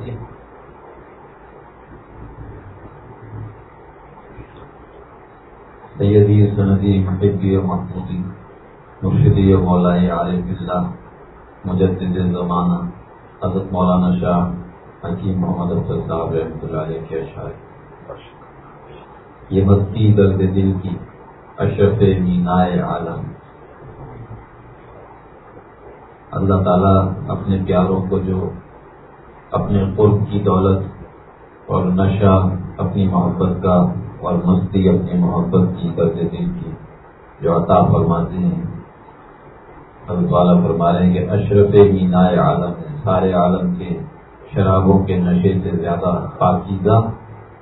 ہوتی ہے سیدی سندی محبی و محمودی مرشدی و مولائی عارف اللہ مجدد زمانہ، حضرت مولانا شاہ حکیم محمد افضل صاحب رحمۃ اللہ علیہ کے اشعار۔ یہ مستی درد دل کی اشرف مینائے عالم۔ اللہ تعالیٰ اپنے پیاروں کو جو اپنے قرب کی دولت اور نشہ اپنی محبت کا اور مستی اپنی محبت کی درد دل کی جو عطا فرماتے ہیں۔ اللہ تعالیٰ فرما رہے ہیں کہ اشرف مینائے عالم ہے سارے عالم کے شرابوں کے نشے سے زیادہ پاکیزہ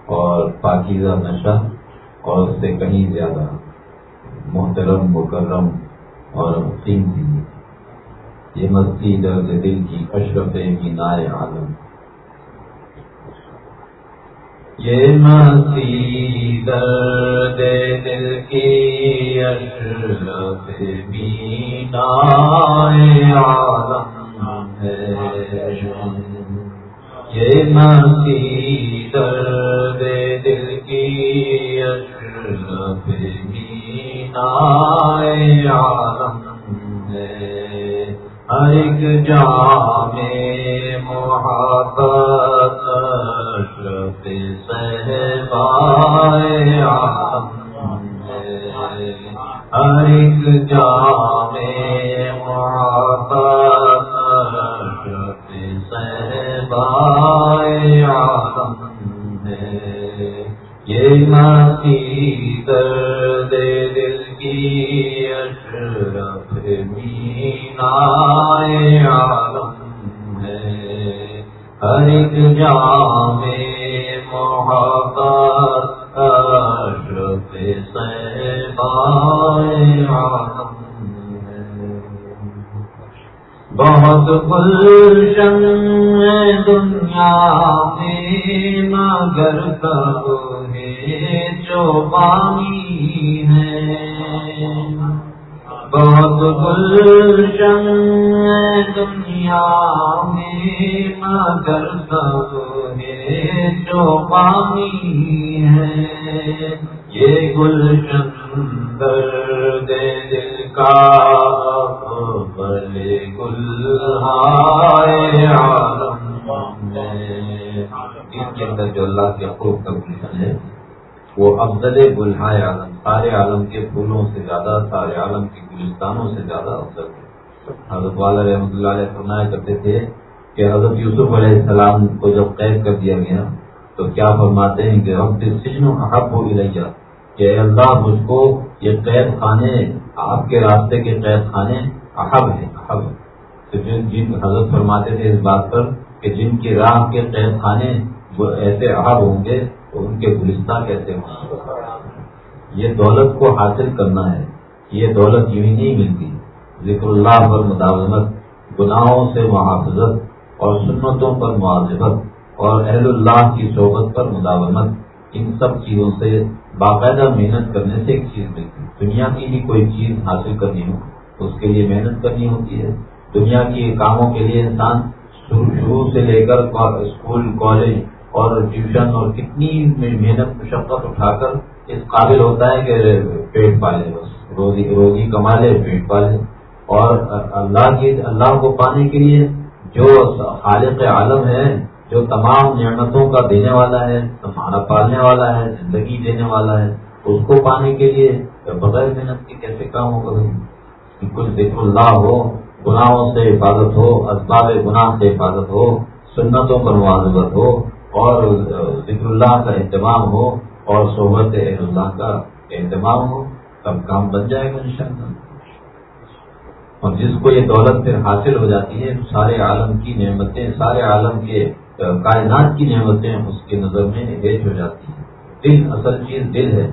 اور پاکیزہ نشہ اور اس سے کہیں زیادہ محترم، مکرم اور قیمتی یہ مستی درد دل کی اشرف مینائے عالم۔ یہ مستی درد دل کی اشرف مینائے عالم ہے۔ یہ مستی درد دل کی اشرف مینائے عالم ہر ایک جام محبت، اشرف صحبائے عالم ایک جام محبت، اشرف صحبائے عالم یہ ماتی درد دل اشرف مینائے عالم ہے ہر ایک جام محبت اشرف صحبائے عالم ہے بہت گلشن دنیا میں مگر کب ہے جو پانی ہے؟ بہت گلشن دنیا میں، مگر کب ہے جو پانی ہے۔ یہ گلشن درد دل کا بلے گلہائے عالم ہے۔ اس کے اندر جو اللہ کے خوب کا گلشن ہے۔ وہ افضل گلہائے عالم، سارے عالم کے پھولوں سے زیادہ، سارے عالم کے گلستانوں سے زیادہ افضل ہے حضرت والا رحمۃ اللہ علیہ فرمایا کرتے تھے کہ حضرت یوسف علیہ السلام کو جب قید کر دیا گیا، تو کیا فرماتے ہیں کہ ہم سجن حق ہو گئی کہ اللہ، مجھ کو یہ قید خانے، آپ کے راستے کے قید خانے احب ہیں، احب تو جن جن حضرت فرماتے تھے اس بات پر کہ جن کی راہ کے قید خانے وہ ایسے احب ہوں گے ان کے گلستہ کیسے ہوں یہ دولت کو حاصل کرنا ہے، یہ دولت یوں ہی نہیں ملتی۔ ذکر اللہ پر مداومت، گناہوں سے محافظت اور سنتوں پر معذبت اور اہل اللہ کی صحبت پر مداومت۔ ان سب چیزوں سے باقاعدہ محنت کرنے سے ایک چیز ملتی۔ دنیا کی بھی کوئی چیز حاصل کرنی ہو، اس کے لیے محنت کرنی ہوتی ہے۔ دنیا کے کاموں کے لیے انسان شروع سے لے کر اسکول، کالج اور ٹیوشن اور کتنی محنت، مشقت اٹھا کر اس قابل ہوتا ہے کہ پیٹ پالے، بس روزی روزی کما لے پیٹ پالے۔ اور اللہ کی، اللہ کو پانے کے لیے جو خالق عالم ہے، جو تمام نعمتوں کا دینے والا ہے ہمارا پالنے والا ہے، زندگی دینے والا ہے، اس کو پانے کے لیے بغیر محنت کے کیسے کام ہوگا کچھ ذکر اللہ ہو، گناہوں سے حفاظت ہو، اسباب گناہ سے حفاظت ہو، سنتوں پر معذبت ہو۔ اور ذکر اللہ کا اہتمام ہو اور صحبت اللہ کا اہتمام ہو، تب کام بن جائے گا ان اور جس کو یہ دولت پھر حاصل ہو جاتی ہے، سارے عالم کی نعمتیں، سارے عالم کے کائنات کی نعمتیں اس کے نظر میں بیچ ہو جاتی ہیں۔ دل، اصل چیز دل ہے۔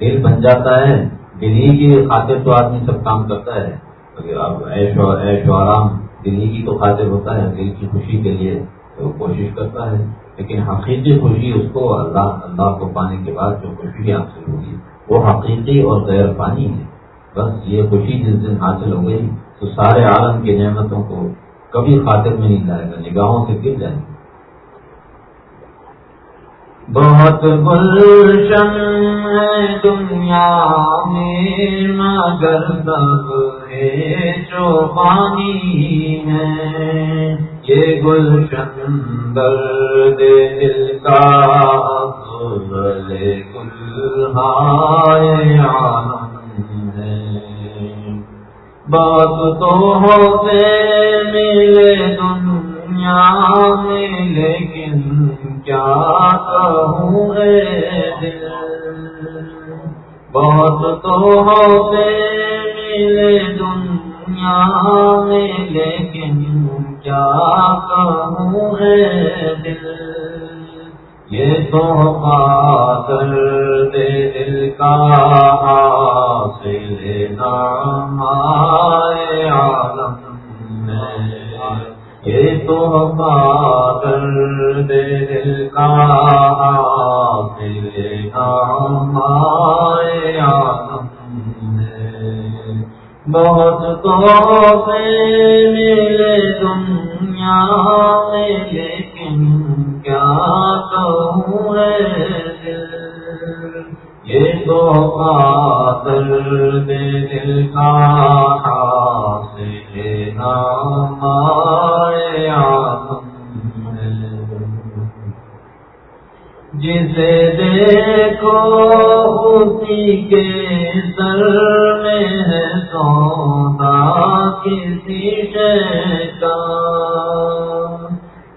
دل بن جاتا ہے، دل ہی کی خاطر تو آدمی سب کام کرتا ہے۔ اگر آپ ایش و ایش و آرام، دل ہی کی تو خاطر ہوتا ہے، دل کی خوشی کے لیے وہ کوشش کرتا ہے۔ لیکن حقیقی خوشی اس کو اللہ اللہ کو پانے کے بعد جو خوشی حاصل ہوگی، وہ حقیقی اور غیر پانی ہے۔ بس یہ خوشی جس دن حاصل ہو گئی، تو سارے عالم کی نعمتوں کو کبھی خاطر میں نہیں جائے گا، نگاہوں سے گر جائے گا بہت گلشن دنیا میں۔ مگر سب ہے جو پانی ہے۔ یہ گلشن درد دل کا گل عالم ہے۔ بات تو ہوتے ملے دنیا میں، لیکن کیا کہوں اے دل؟ بہت تو ہوتے ملے دنیا میں، لیکن کیا کہوں ہے دل؟ یہ تو پاتر دے دل کا حاصل نام آئے عالم میں۔ یہ تو بادل دل کا دل بہت تو ملے دنیا میں، لیکن کیا کہوں دل؟ یہ تو بادل دل کا جسے دیکھو، اسی کے سر میں ہے سونا کسی شے کا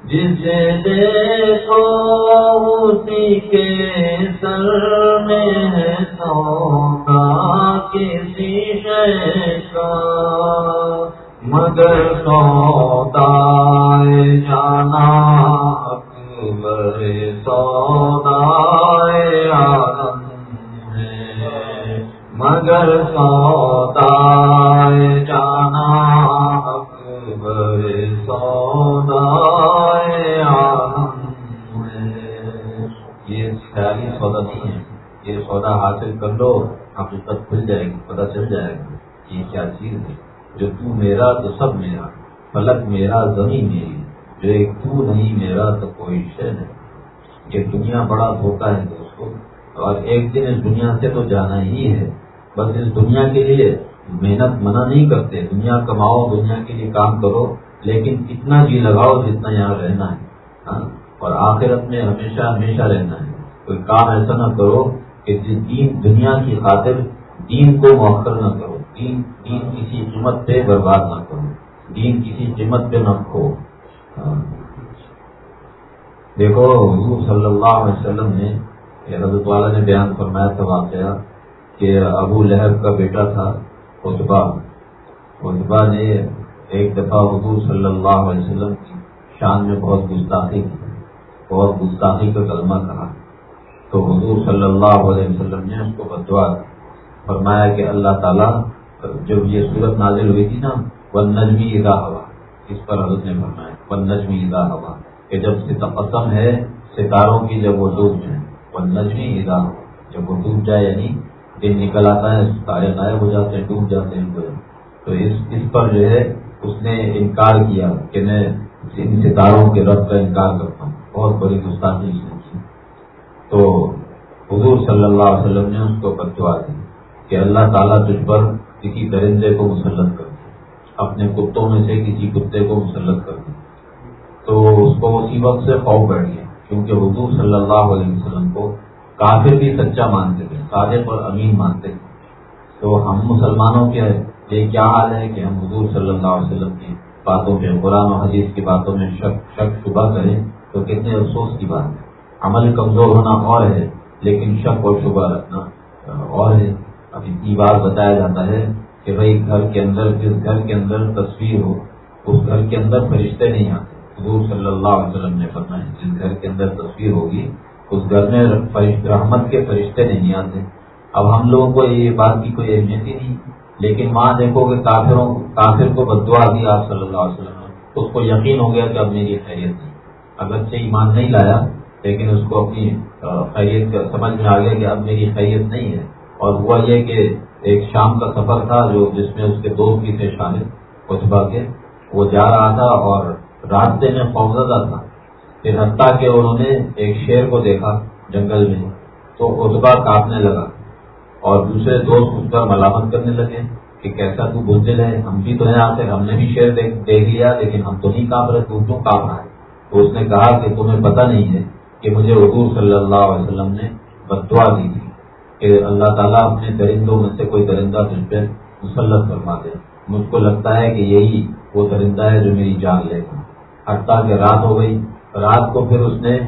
جسے دیکھو، اسی کے سر میں ہے سونا کسی شے کا مگر حاصل کر لو حقیقت کھل جائے گی پتہ چل جائے گا یہ کیا چیز ہے۔ جو تو میرا تو سب میرا، فلک میرا، زمین میری۔ جو ایک تو نہیں میرا تو کوئی شے نہیں۔ یہ دنیا بڑا دھوکا ہے دوستوں اور ایک دن اس دنیا سے تو جانا ہی ہے۔ بس اس دنیا کے لیے محنت منع نہیں کرتے۔ دنیا کماؤ، دنیا کے لیے کام کرو، لیکن اتنا جی لگاؤ جتنا یہاں رہنا ہے ہاں؟ اور آخرت میں ہمیشہ ہمیشہ رہنا ہے۔ کوئی کام ایسا نہ کرو کہ دین دنیا کی خاطر دین کو موخر نہ کرو، دین دین کسی قیمت پہ برباد نہ کرو، دین کسی قیمت پہ نہ کھو۔ ہاں۔ دیکھو، حضور صلی اللہ علیہ وسلم نے حضرت والا نے بیان فرمایا تھا واقعہ کہ ابو لہب کا بیٹا تھا اتبا اتبا نے ایک دفعہ حضور صلی اللہ علیہ وسلم کی شان میں بہت گستاخی کی، بہت گستاخی کا کلمہ کہا۔ تو حضور صلی اللہ علیہ وسلم نے اس کو بدوا فرمایا کہ اللہ تعالیٰ جب یہ صورت نازل ہوئی تھی نا وہ نجمی ادا ہوا اس پر حضرت نے فرمایا وہ نجمی ادا ہوا کہ جب سے تقسم ہے، ستاروں کی جب وہ ڈوب جائے وہ نجمی ادا ہوا جب وہ ڈوب جائے یعنی دن نکل آتا ہے، ستارے غائب ہو جاتے ہیں، ڈوب جاتے ہیں تو اس اس پر جو ہے، اس نے انکار کیا کہ میں ان ستاروں کے رب کا انکار کرتا ہوں۔ بہت بڑی گستاخی اس نے تو حضور صلی اللہ علیہ وسلم نے اس کو بدوا دی کہ اللہ تعالیٰ تجھ پر کسی درندے کو مسلط کر دے، اپنے کتوں میں سے کسی کتے کو مسلط کر دے۔ تو اس کو اسی وقت سے خوف بیٹھ گیا، کیونکہ حضور صلی اللہ علیہ وسلم کو کافر بھی سچا مانتے تھے، صادق اور امین مانتے تھے۔ تو ہم مسلمانوں کے یہ کیا حال ہے کہ ہم حضور صلی اللہ علیہ وسلم کی باتوں میں، قرآن و حدیث کی باتوں میں شک شک شبہ کریں تو کتنے افسوس کی بات ہے۔ عمل کمزور ہونا اور ہے، لیکن شک اور شبہ رکھنا اور ہے۔ اب اتنی بار بتایا جاتا ہے کہ بھائی گھر کے اندر، جس گھر کے اندر تصویر ہو، اس گھر کے اندر فرشتے نہیں آتے۔ حضور صلی اللہ علیہ وسلم نے فرمایا، جس گھر کے اندر تصویر ہوگی، اس گھر میں رحمت کے فرشتے نہیں آتے۔ اب ہم لوگوں کو یہ بات کی کوئی اہمیت ہی نہیں، لیکن وہاں دیکھو کہ کافروں، کافر کو بدوا دی آپ صلی اللہ علیہ وسلم اس کو یقین ہو گیا کہ اب میری خیریت نہیں۔ اگرچہ ایمان نہیں لایا لیکن اس کو اپنی خیریت سمجھ میں آ گیا کہ اب میری خیریت نہیں ہے۔ اور ہوا یہ کہ ایک شام کا سفر تھا جو جس میں اس کے دوست بھی تھے شامل خطبہ کے۔ وہ جا رہا تھا اور راستے میں خوفزدہ تھا۔ پھر حتیٰ کہ انہوں نے ایک شیر کو دیکھا، جنگل میں۔ تو اتبا کاٹنے لگا اور دوسرے دوست اس پر ملامت کرنے لگے کہ کیسا تو بولتے رہے ہم بھی تو ہیں آتے ہم نے بھی شیر دیکھ لیا، لیکن ہم تو نہیں کاپ رہے، تو کیوں کاپ رہا ہے۔ تو اس نے کہا کہ تمہیں پتہ نہیں ہے کہ مجھے حضور صلی اللہ علیہ وسلم نے بدعا دی تھی کہ اللہ تعالیٰ اپنے درندوں میں سے کوئی درندہ تجھ پہ مسلط فرما دے۔ مجھ کو لگتا ہے کہ یہی وہ درندہ ہے جو میری جان لے گا۔ حتیٰ کہ رات ہو گئی، رات کو پھر اس نے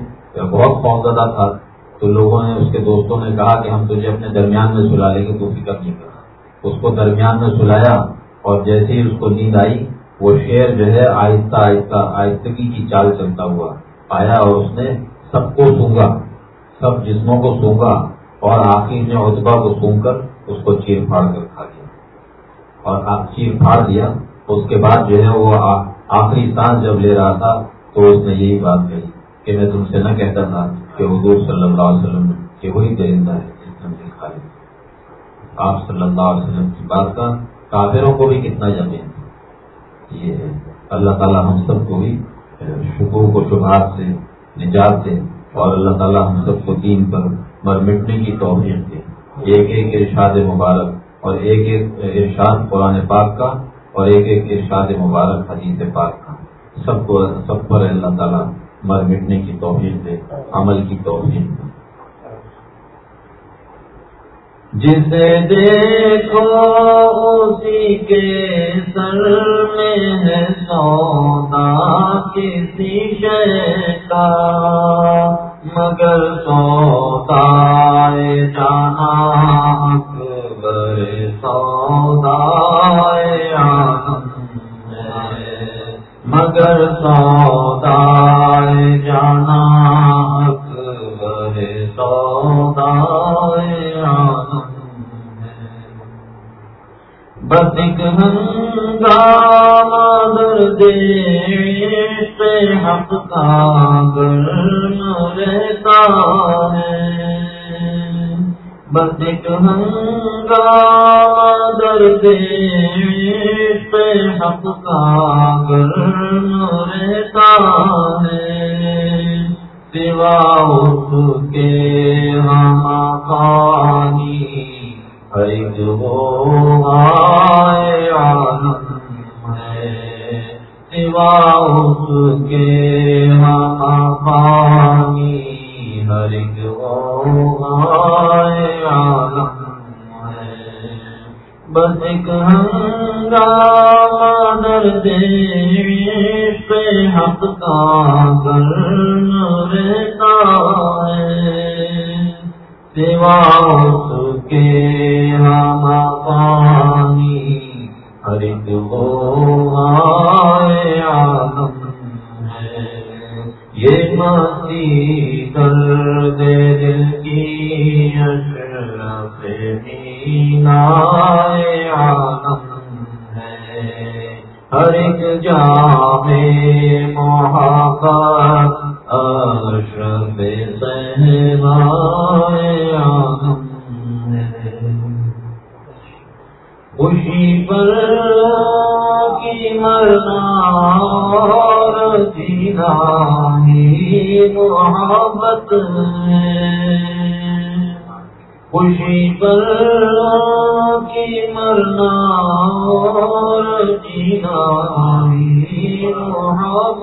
بہت خوفزدہ تھا۔ تو لوگوں نے، اس کے دوستوں نے کہا کہ ہم تجھے اپنے درمیان میں سلا لیں گے، تو فکر نہیں کرنا۔ اس کو درمیان میں سلایا اور جیسے ہی اس کو نیند آئی، وہ شیر جو ہے آہستہ آہستہ، آہستگی کی چال چلتا ہوا آیا اور اس نے سب کو سونگا سب جسموں کو سونگا اور آخر میں اتبا کو سونگ کر اس کو چیر پھاڑ کر کھا دیا اور چیر پھاڑ دیا اس کے بعد جو ہے وہ آخری سانس جب لے رہا تھا تو اس نے یہی بات کہی کہ میں تم سے نہ کہتا تھا کہ حضور صلی اللہ علیہ وسلم کہ وہی درندہ ہے جس نے مجھے کھا لیا۔ آپ صلی اللہ علیہ وسلم کی بات کا کافروں کو بھی کتنا جمے یہ ہے۔ اللہ تعالیٰ ہم سب کو بھی شکو کو شبہات سے نجات دے اور اللہ تعالیٰ ہم سب کو دین پر مر مٹنے کی توفیق دے۔ ایک ایک ارشاد مبارک اور ایک ایک ارشاد قرآن پاک کا اور ایک ایک ارشاد مبارک حدیث پاک کا۔ سب کو سب پر اللہ تعالیٰ مرمٹنے کی توفیق دے، عمل کی توفیق دے۔ جسے دیکھو اسی کے سر میں ہے سودا کسی شے کا۔ مگر سودا جانا، اکبر سودا مگر سودا جانا، اکبر سودا بس ایک ہنگام دیش پہ حق کا گرم رہتا ہے۔ بس ایک ہنگام دیش پہ حق کا گرم رہتا ہے۔ سوا اس اشرف صحبائے عالم خوشی پر کی مرنا اور جینا ہی محبت ہے۔ خوشی پر کی مرنا اور جینا ہی محبت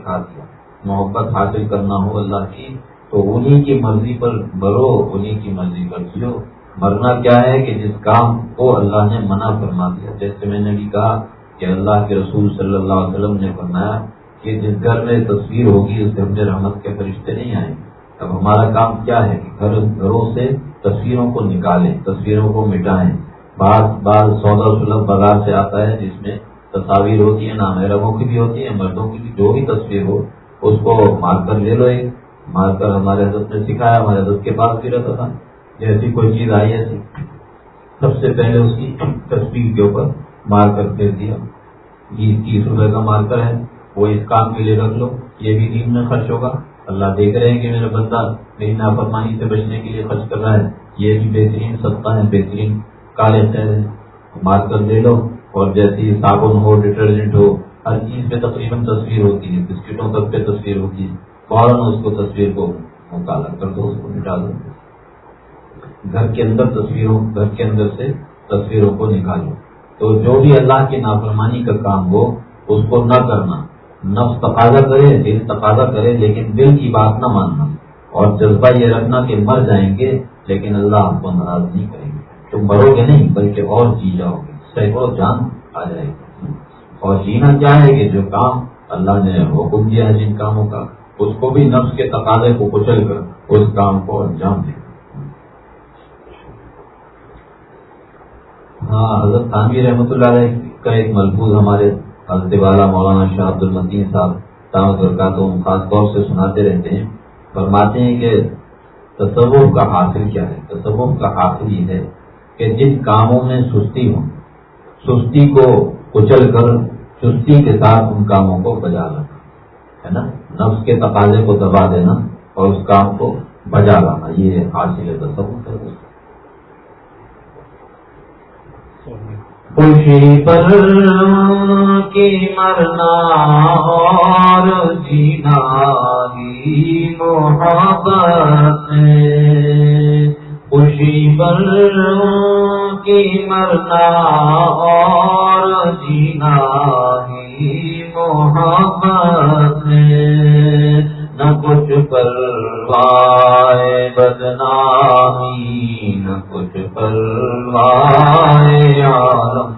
سکھا دیا محبت حاصل کرنا ہو اللہ کی، تو انہی کی مرضی پر برو، انہی کی مرضی پر جیو۔ مرنا کیا ہے کہ جس کام کو اللہ نے منع فرما دیا، جیسے میں نے بھی کہا کہ اللہ کے رسول صلی اللہ علیہ وسلم نے فرمایا کہ جس گھر میں تصویر ہوگی، اس گھر میں رحمت کے فرشتے نہیں آئیں۔ اب ہمارا کام کیا ہے کہ گھر، گھروں سے تصویروں کو نکالیں، تصویروں کو مٹائیں۔ بعض بعض سودا سلب بازار سے آتا ہے جس میں تصاویر ہوتی ہیں نامحرموں کی بھی ہوتی ہیں، مردوں کی بھی، جو بھی تصویر ہو، اس کو مار کر لے لو ایک۔ مار کر ہمارے حضرت نے سکھایا، ہمارے حضرت کے پاس بھی رہتا تھا۔ جیسی کوئی چیز آئی، ایسی۔ سب سے پہلے اس کی تصویر کے اوپر مار کر پھیر دیا۔ یہ تیس روپے کا مارکر ہے، وہ اس کام کے لیے رکھ لو۔ یہ بھی دین میں خرچ ہوگا۔ اللہ دیکھ رہے ہیں کہ میرا بندہ میری نافرمانی سے بچنے کے لیے خرچ کر رہا ہے۔ یہ بھی بہترین سستا ہے، بہترین کالے شہر ہے۔ مارکر لے لو۔ اور جیسی صابن ہو ڈٹرجنٹ ہو، ہر چیز پہ تقریباً تصویر ہوتی ہے، بسکٹوں تک پہ تصویر ہوتی ہے فوراً اس کو تصویر کو کالا کر دو، اس کو مٹا دو۔ گھر کے اندر تصویروں، گھر کے اندر سے تصویروں کو نکالو۔ تو جو بھی اللہ کی نافرمانی کا کام ہو، اس کو نہ کرنا۔ نفس تقاضا کرے، دل تقاضا کرے، لیکن دل کی بات نہ ماننا۔ اور جذبہ یہ رکھنا کہ مر جائیں گے، لیکن اللہ آپ کو ناراض نہیں کریں گے۔ تم مرو گے نہیں، بلکہ اور جی جاؤ گے۔ سینکڑوں جان آ جائے گی۔ اور جینا کیا ہے کہ جو کام اللہ نے حکم دیا ہے جن کاموں کا، اس کو بھی نفس کے تقاضے کو کچل کر اس کام کو انجام دے۔ ہاں حضرت خانوی رحمۃ اللہ علیہ کا ایک ملفوظ ہمارے حضرت والا مولانا شاہ عبد المدین صاحب دعوت کا خاص طور سے سناتے رہتے ہیں۔ فرماتے ہیں کہ تصور کا حاصل کیا ہے؟ تصور کا حاصل یہ ہے کہ جن کاموں میں سستی ہو سستی کو کچل کر چستی کے ساتھ ان کاموں کو بجا لانا، ہے نا؟ نفس کے تقاضے کو دبا دینا اور اس کام کو بجا لانا، یہ حاصل تصور ہے خوشی پر کی مرنا اور جینا ہی محبت خوشی پر کی مرنا اور جینا ہی محبت نہ کچھ پروائے بدنامی، نہ کچھ پروائے عالم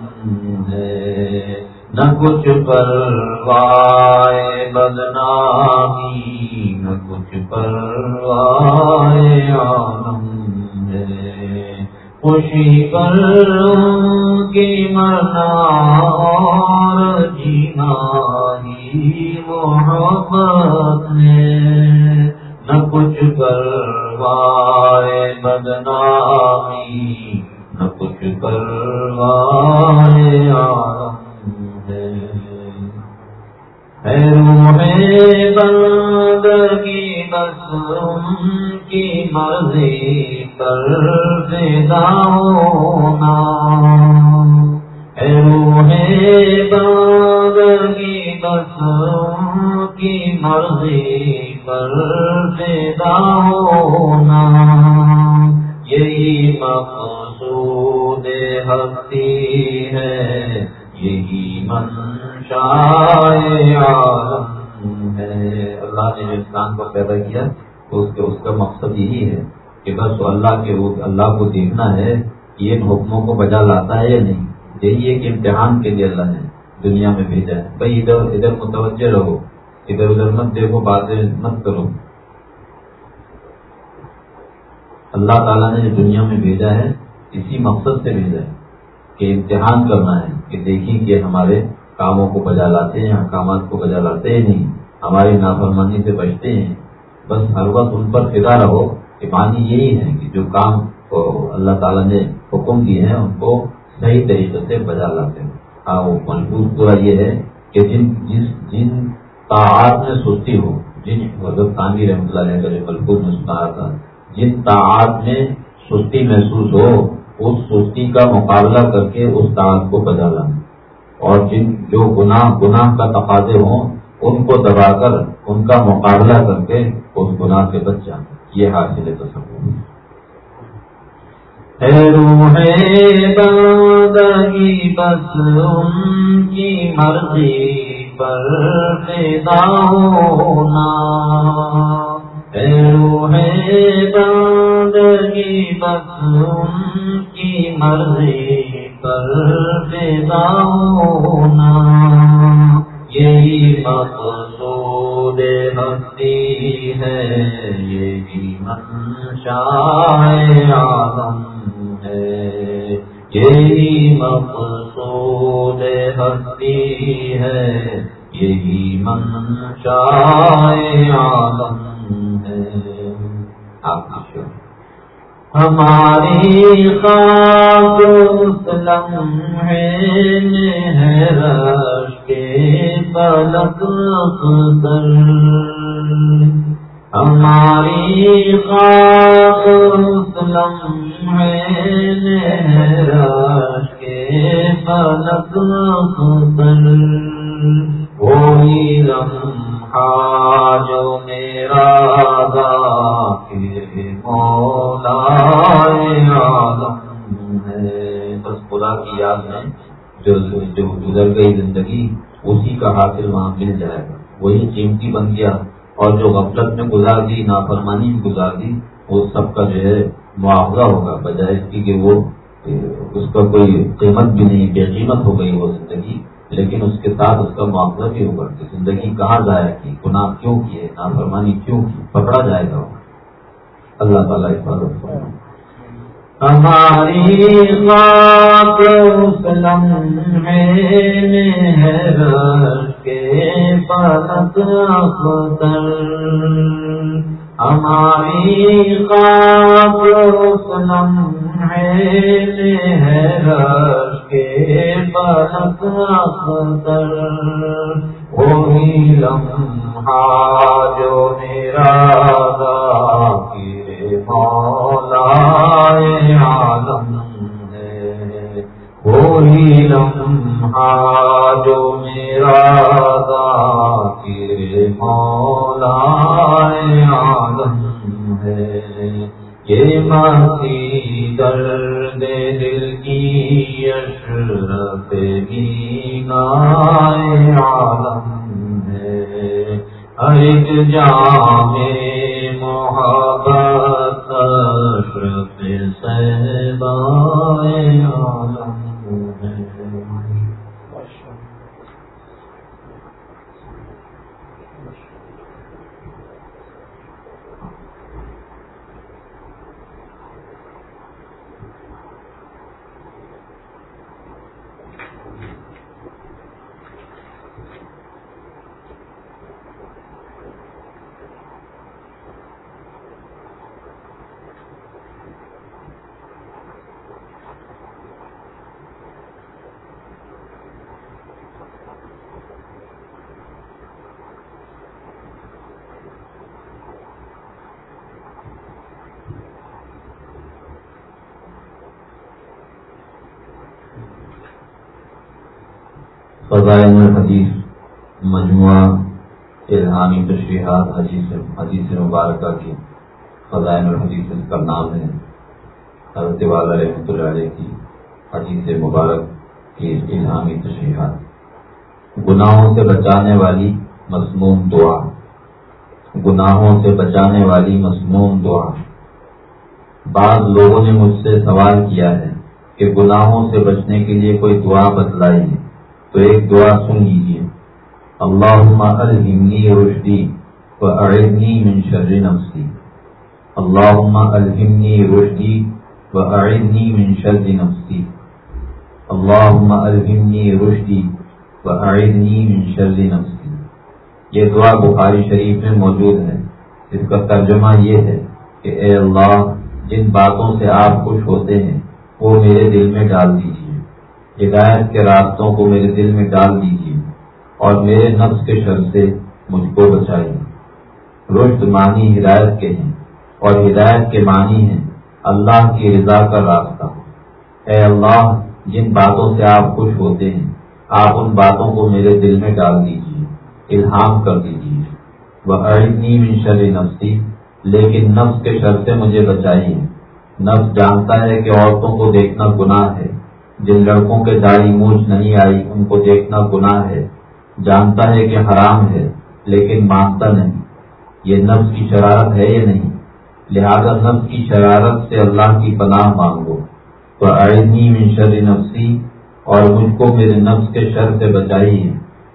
ہے۔ نہ کچھ پروائے بدنامی، نہ کچھ پروائے خوشی پر کی مرنا اور جینا ہی محبت بندگی بس ان کی مرضی پر پیدا ہونا۔ روح بندگی بس ان کی مرضی پر پیدا ہونا۔ یہی مقصود ہستی ہے، یہی منشا عالم۔ ہے اللہ نے جو انسان کو پیدا کیا، تو اس اس کا مقصد یہی ہے کہ بس اللہ کے اللہ کو دیکھنا ہے کہ ان حکموں کو بجا لاتا ہے یا نہیں۔ یہی ایک امتحان کے لیے اللہ نے دنیا میں بھیجا ہے۔ بھائی ادھر ادھر متوجہ رہو۔ ادھر ادھر مت دیکھو باتیں مت کرو۔ اللہ تعالیٰ نے جو دنیا میں بھیجا ہے، اسی مقصد سے بھیجا ہے کہ امتحان کرنا ہے کہ دیکھیں کہ ہمارے کاموں کو بجا لاتے ہیں احکامات کو بجا لاتے ہیں نہیں۔ ہماری نافرمانی سے بچتے ہیں۔ بس ہر وقت ان پر فدا رہو کہ معنی یہی ہے کہ جو کام اللہ تعالیٰ نے حکم دیے ہیں، ان کو صحیح طریقے سے بجا لاتے ہیں۔ ہاں وہ مجبور پورا یہ ہے کہ جن، جس، جن تعات میں سستی ہو، جن، حضرت خانوی رحمۃ اللہ علیہ کا جو میں سنا رہا تھا جن تعات میں سستی محسوس ہو، اس سستی کا مقابلہ کر کے اس تعات کو بجا لانا۔ اور جن، جو گناہ گناہ کا تقاضے ہوں ان کو دبا کر، ان کا مقابلہ کر کے اس گناہ سے بچ جانا۔ یہ حاصل تصور۔ ہے بندگی بس ان کی مرضی پر پیدا ہونا۔ ہے بندگی بس ان کی مرضی پر پیدا ہونا۔ یہی مقصود ہستی ہے، یہی منشا عالم ہے۔ یہی مقصود ہستی ہے، یہی منشا عالم ہے۔ آپ ہماری خاک مسلم ہے رش کے پلک در ہماری خاک مسلم ہے رش کے پلک در وہی لمحہ جو میرا مولا عالم ہے۔ بس خدا کی یاد میں جو جو گزر گئی زندگی، اسی کا حاصل وہاں مل جائے گا۔ وہی قیمتی بن گیا۔ اور جو غفلت میں گزار دی، نافرمانی میں گزار دی، وہ سب کا جو ہے معاوضہ ہوگا۔ بجائے اس کی کہ وہ، اس کا کوئی قیمت بھی نہیں، بے قیمت ہو گئی وہ زندگی۔ لیکن اس کے ساتھ اس کا معاوضہ بھی ہوگا کہ زندگی کہاں ضائع کی، گناہ کیوں کیے، نافرمانی کیوں کی، پکڑا جائے گا۔ اللہ تعالیٰ حفاظت ہماری کے پلک ہماری قاب سنم ہے کے پلک اختر وہی لمحہ جو میرا ذاکر مولا عالم ہے۔ وہی لمحہ جو میرا ذاکر مولا عالم ہے۔ یہ درد دل کی اشرف گائے عالم ہے۔ ہر جام محبت اشرف صحبائے عالم فضائل الحدیث مجموعہ الہامی تشریحات حدیث حدیث مبارکہ کی فضائل الحدیث اس کا نام ہے۔ حضرت والا رحمۃ اللہ علیہ کی حدیث مبارک کی الہامی تشریحات۔ گناہوں سے بچانے والی مصنون دعا۔ گناہوں سے بچانے والی مصنون دعا۔ بعض لوگوں نے مجھ سے سوال کیا ہے کہ گناہوں سے بچنے کے لیے کوئی دعا بتلائی ہے تو ایک دعا سن لیجیے اللہ الحمنی رشدی۔ و من شر نفسی اللہ الحمنی رشدی و من شر نفسی اللہ الحمنی رشدی و من شر نفسی یہ دعا بخاری شریف میں موجود ہے۔ اس کا ترجمہ یہ ہے کہ اے اللہ، جن باتوں سے آپ خوش ہوتے ہیں، وہ میرے دل میں ڈال دیجیے ہدایت کے راستوں کو میرے دل میں ڈال دیجیے اور میرے نفس کے شر سے مجھ کو بچائیے۔ رشد معنی ہدایت کے ہیں اور ہدایت کے معنی ہیں اللہ کی رضا کا راستہ۔ اے اللہ، جن باتوں سے آپ خوش ہوتے ہیں، آپ ان باتوں کو میرے دل میں ڈال دیجیے الہام کر دیجیے وہ من شر نفسی لیکن نفس کے شر سے مجھے بچائیے۔ نفس جانتا ہے کہ عورتوں کو دیکھنا گناہ ہے، جن لڑکوں کے داڑھی مونچھ نہیں آئی، ان کو دیکھنا گناہ ہے۔ جانتا ہے کہ حرام ہے، لیکن مانتا نہیں۔ یہ نفس کی شرارت ہے یا نہیں؟ لہذا نفس کی شرارت سے اللہ کی پناہ مانگو۔ تو آئندی میں شر نفسی اور مجھ کو میرے نفس کے شر سے بچائیے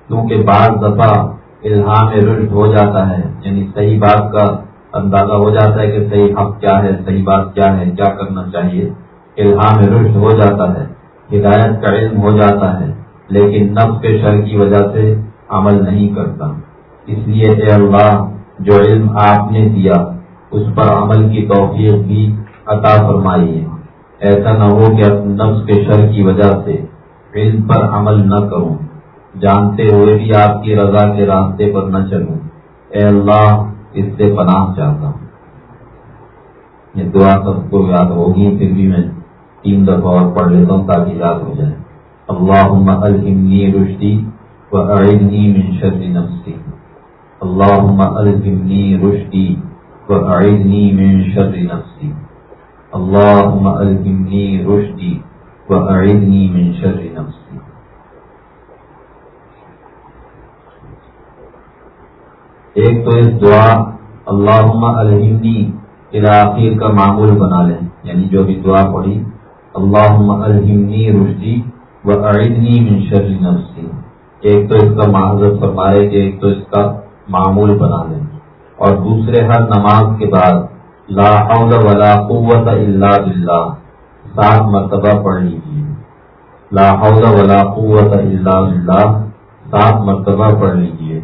کیونکہ بعض دفعہ الہام رشد ہو جاتا ہے یعنی صحیح بات کا اندازہ ہو جاتا ہے کہ صحیح حق کیا ہے، صحیح بات کیا ہے، کیا کرنا چاہیے۔ الہام رشد ہو جاتا ہے، ہدایت کا علم ہو جاتا ہے، لیکن نفس کے شر کی وجہ سے عمل نہیں کرتا۔ اس لیے اے اللہ جو علم آپ نے دیا، اس پر عمل کی توفیق بھی عطا فرمائیے ایسا نہ ہو کہ نفس کے شر کی وجہ سے علم پر عمل نہ کروں۔ جانتے ہوئے بھی آپ کی رضا کے راستے پر نہ چلوں۔ اے اللہ، اس سے پناہ چاہتا ہوں۔ یہ دعا سب کو یاد ہوگی، پھر بھی میں تین دفعہ اور پڑھ لیتا ہوں تاکہ یاد ہو جائے۔ اللہ الحمنی رشدی و اعدنی من شر نفسی۔ اللہ الحمنی رشدی و اعدنی من شر نفسی اللہ الحمنی رشدی و اعدنی من شر نفسی ایک تو اس دعا اللہ الحمنی آخر کا معمول بنا لیں یعنی جو بھی دعا پڑھی اللہ الحمنی رشدی و اعدنی من شر نفسی ایک تو اس کا معذرت فرمائے کہ ایک تو اس کا معمول بنا لیں۔ اور دوسرے ہر نماز کے بعد، لا حول ولا قوت الا باللہ، سات مرتبہ پڑھ لیجیے لا حول ولا قوت الا باللہ، سات مرتبہ پڑھ لیجیے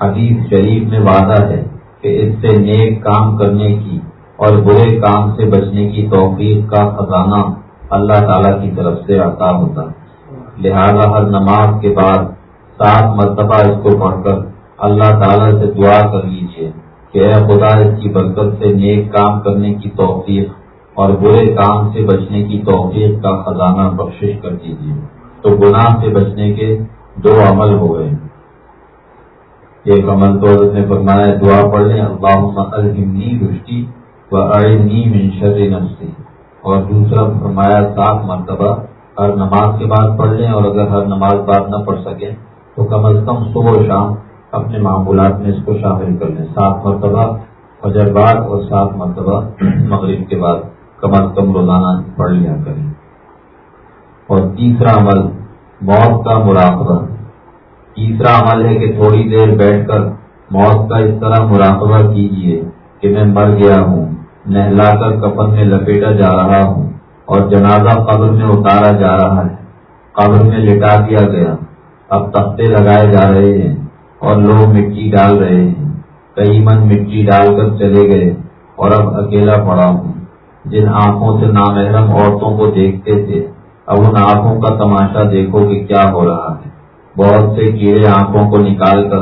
حدیث شریف میں وعدہ ہے کہ اس سے نیک کام کرنے کی اور برے کام سے بچنے کی توفیق کا خزانہ اللہ تعالیٰ کی طرف سے عطا ہوتا۔ ہے لہذا ہر نماز کے بعد سات مرتبہ اس کو پڑھ کر اللہ تعالیٰ سے دعا کر لیجیے کہ اے خدا، اس کی برکت سے نیک کام کرنے کی توفیق اور برے کام سے بچنے کی توفیق کا خزانہ بخشش کر دیجیے تو گناہ سے بچنے کے دو عمل ہو گئے۔ ایک عمل تو حضرت نے فرمایا، دعا پڑھ لیں اللہ الحمنی رشتی من شر نفسی۔ اور دوسرا فرمایا، سات مرتبہ ہر نماز کے بعد پڑھ لیں اور اگر ہر نماز بعد نہ پڑھ سکیں تو کم از کم صبح و شام اپنے معمولات میں اس کو شامل کر لیں۔ سات مرتبہ فجر بعد اور سات مرتبہ مغرب کے بعد کم از کم روزانہ پڑھ لیا کریں۔ اور تیسرا عمل، موت کا مراقبہ۔ تیسرا عمل ہے کہ تھوڑی دیر بیٹھ کر موت کا اس طرح مراقبہ کیجیے کہ میں مر گیا ہوں، نہلا کر کفن میں لپیٹا جا رہا ہوں اور جنازہ قبر میں اتارا جا رہا ہے، قبر میں لٹا دیا گیا۔ اب تختے لگائے جا رہے ہیں۔ اور لوگ مٹی ڈال رہے ہیں۔ کئی من مٹی ڈال کر چلے گئے اور اب اکیلا پڑا ہوں۔ جن آنکھوں سے نامحرم عورتوں کو دیکھتے تھے، اب ان آنکھوں کا تماشا دیکھو کہ کیا ہو رہا ہے۔ بہت سے کیڑے آنکھوں کو نکال کر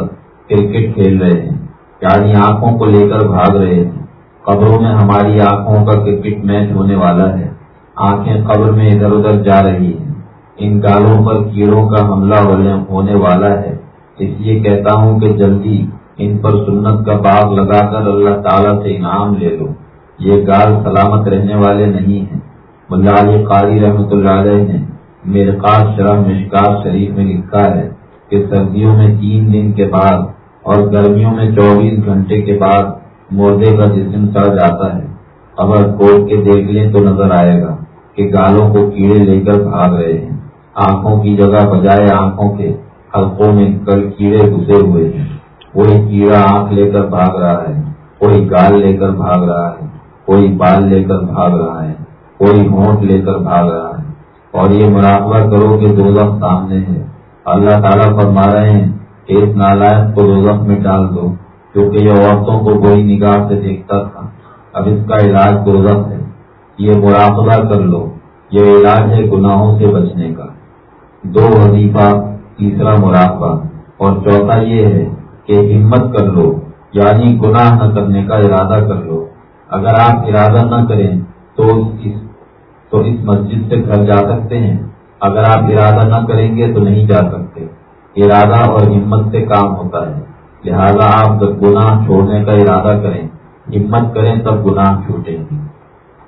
کرکٹ کھیل رہے ہیں۔ یعنی آنکھوں کو لے کر بھاگ رہے ہیں۔ قبروں میں ہماری آنکھوں کا کرکٹ میچ ہونے والا ہے۔ آنکھیں قبر میں ادھر ادھر جا رہی ہیں۔ ان گالوں پر کیڑوں کا حملہ ہونے والا ہے۔ اس لیے کہتا ہوں کہ جلدی ان پر سنت کا باغ لگا کر اللہ تعالیٰ سے انعام لے لو۔ یہ گال سلامت رہنے والے نہیں ہیں۔ ملا علی قاری رحمۃ اللہ علیہ نے میرے شرح مشکار شریف میں لکھا ہے کہ سردیوں میں تین دن کے بعد اور گرمیوں میں چوبیس گھنٹے کے بعد مردے کا جسم سڑ جاتا ہے خبر کوٹ کے دیکھ لیں تو نظر آئے گا کہ گالوں کو کیڑے لے کر بھاگ رہے ہیں۔ آنکھوں کی جگہ بجائے آنکھوں کے حلقوں میں کل کیڑے گھسے ہوئے ہیں۔ کوئی کیڑا آنکھ لے کر بھاگ رہا ہے، کوئی گال لے کر بھاگ رہا ہے، کوئی بال لے کر بھاگ رہا ہے، کوئی ہونٹ لے کر بھاگ رہا ہے۔ اور یہ مراقبہ کرو کہ دو سامنے ہے۔ اللہ تعالیٰ فرما رہے ہیں کہ اس نالائق کو دو میں ڈال دو، کیونکہ یہ عورتوں کو کوئی نگاہ سے دیکھتا تھا۔ اب اس کا علاج گرزت ہے۔ یہ مراقبہ کر لو، یہ علاج ہے گناہوں سے بچنے کا۔ دو وظیفہ تیسرا مراقبہ اور چوتھا یہ ہے کہ ہمت کر لو یعنی گناہ نہ کرنے کا ارادہ کر لو۔ اگر آپ ارادہ نہ کریں تو اس تو اس مسجد سے گھر جا سکتے ہیں۔ اگر آپ ارادہ نہ کریں گے تو نہیں جا سکتے۔ ارادہ اور ہمت سے کام ہوتا ہے۔ لہذا آپ جب گناہ چھوڑنے کا ارادہ کریں، ہمت کریں تب گناہ چھوٹیں گے۔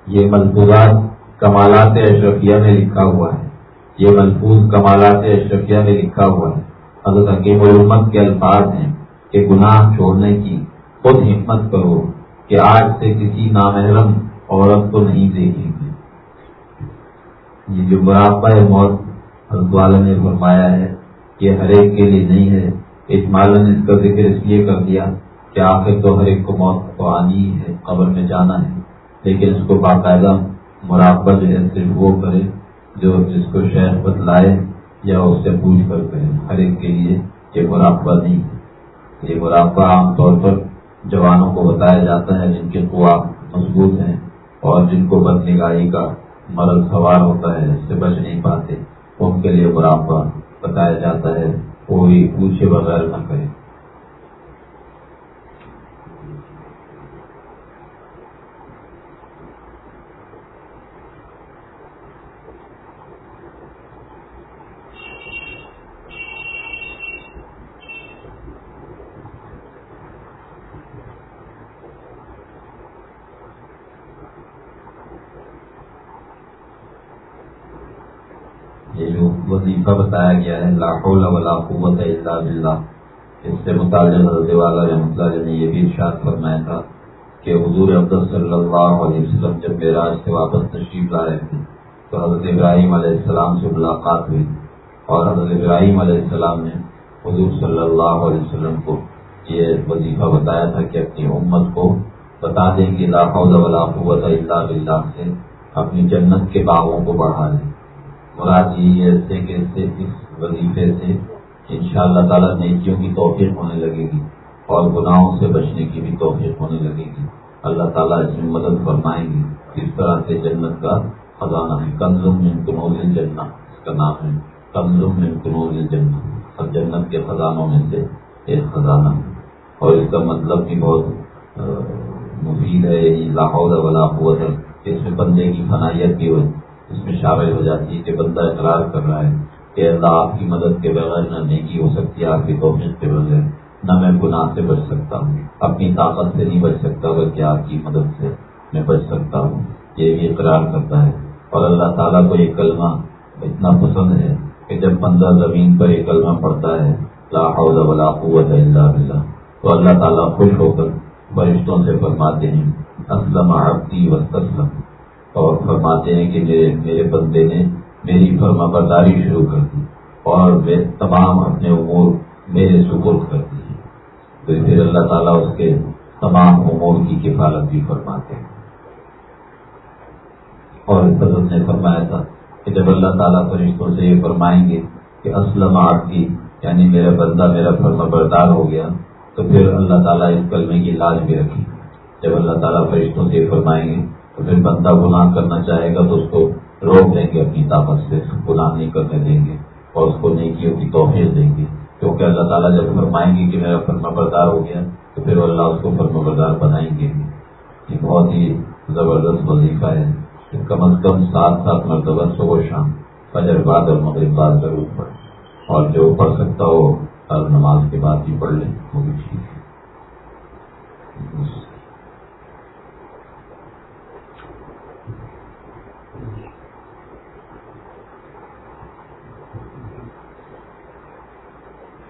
یہ ملفوظات کمالات اشرفیہ میں لکھا ہوا ہے۔ یہ ملفوظ کمالات اشرفیہ میں لکھا ہوا ہے۔ حضرت حکیم الامت کے الفاظ ہیں کہ گناہ چھوڑنے کی خود ہمت کرو کہ آج سے کسی نامحرم عورت کو نہیں دیکھیں گے۔ یہ جو مراقبہ موت حضرت والا نے فرمایا ہے یہ ہر ایک کے لیے نہیں ہے۔ اجمالا نے اس کا ذکر اس لیے کر دیا کہ آخر تو ہر ایک کو موت کو آنی ہے، قبر میں جانا ہے۔ لیکن اس کو باقاعدہ مراقبہ جو ہے، صرف وہ کرے جو جس کو شہر بتلائے یا اس سے پوچھ کر کرے، ہر ایک کے لیے یہ مراقبہ نہیں ہے۔ یہ مراقبہ عام طور پر جوانوں کو بتایا جاتا ہے جن کے خواب مضبوط ہیں اور جن کو بد نگاہی کا مرض سوار ہوتا ہے، اس سے بچ نہیں پاتے۔ ان کے لیے برابر بتایا جاتا ہے، وہ بھی پوچھے بغیر نہ کرے۔ وظیفہ بتایا گیا ہے لاکھوں ولا قوت الا باللہ۔ اس سے متعلق حضرت والا رحمۃ اللہ نے یہ بھی ارشاد فرمایا تھا کہ حضور عبد صلی اللہ علیہ وسلم جب معراج سے واپس تشریف لا رہے تھے، تو حضرت ابراہیم علیہ السلام سے ملاقات ہوئی۔ اور حضرت ابراہیم علیہ السلام نے حضور صلی اللہ علیہ وسلم کو یہ وظیفہ بتایا تھا کہ اپنی امت کو بتا دیں کہ لاکھوں ولا قوت الا باللہ سے اپنی جنت کے باغوں کو بڑھا دیں۔ مراد یہ ہے کہ اس سے اس وظیفے سے ان شاء اللہ تعالیٰ نیکیوں کی توفیق ہونے لگے گی اور گناہوں سے بچنے کی بھی توفیق ہونے لگے گی۔ اللہ تعالیٰ اس میں مدد فرمائیں گی۔ کس طرح سے جنت کا خزانہ ہے؟ کنزم میں کنوز جنت اس کا نام ہے۔ کنزم میں کنوز جنت اور جنت کے خزانوں میں سے ایک خزانہ۔ ہے اور اس کا مطلب بھی بہت مفید ہے یعنی لاہور ولا قوت۔ ہے اس میں بندے کی فنائیت بھی ہوئی۔ اس میں شامل ہو جاتی ہے کہ بندہ اقرار کر رہا ہے کہ اللہ آپ کی مدد کے بغیر نہ نیکی ہو سکتی ہے آپ کی توفیق کے بغیر نہ میں گناہ سے بچ سکتا ہوں، اپنی طاقت سے نہیں بچ سکتا بلکہ آپ کی مدد سے میں بچ سکتا ہوں۔ یہ بھی اقرار کرتا ہے۔ اور اللہ تعالیٰ کو یہ کلمہ اتنا پسند ہے کہ جب بندہ زمین پر یہ کلمہ پڑتا ہے، لا حول ولا قوت الا باللہ، تو اللہ تعالیٰ خوش ہو کر فرشتوں سے فرماتے ہیں، اسلم عبدی وسلم اور فرماتے ہیں کہ میرے میرے بندے نے میری فرما برداری شروع کر دی اور میں تمام اپنے امور میرے سپرد کر دی تو پھر اللہ تعالیٰ اس کے تمام امور کی کفالت بھی فرماتے ہیں۔ اور حضرت نے فرمایا تھا کہ جب اللہ تعالیٰ فرشتوں سے یہ فرمائیں گے کہ اسلم آپ کی یعنی میرا بندہ میرا فرما بردار ہو گیا، تو پھر اللہ تعالیٰ اس کلمے کی لاج بھی رکھی جب اللہ تعالیٰ فرشتوں سے یہ فرمائیں گے تو پھر بندہ گناہ کرنا چاہے گا تو اس کو روک دیں گے اپنی طاقت سے، گناہ نہیں کرنے دیں گے اور اس کو نیکیوں کی توفیق دیں گے۔ کیونکہ اللہ تعالیٰ جب فرمائیں گے کہ میرا فرما بردار ہو گیا، تو پھر اللہ اس کو فرما بردار بنائیں گے۔ یہ بہت ہی زبردست وظیفہ ہے۔ کم از کم سات سات مرتبہ صبح شام فجر بعد اور مغرب بعد ضرور پڑھے اور جو پڑھ سکتا ہو، ہر نماز کے بعد بھی پڑھ لیں، وہ بھی ٹھیک ہے۔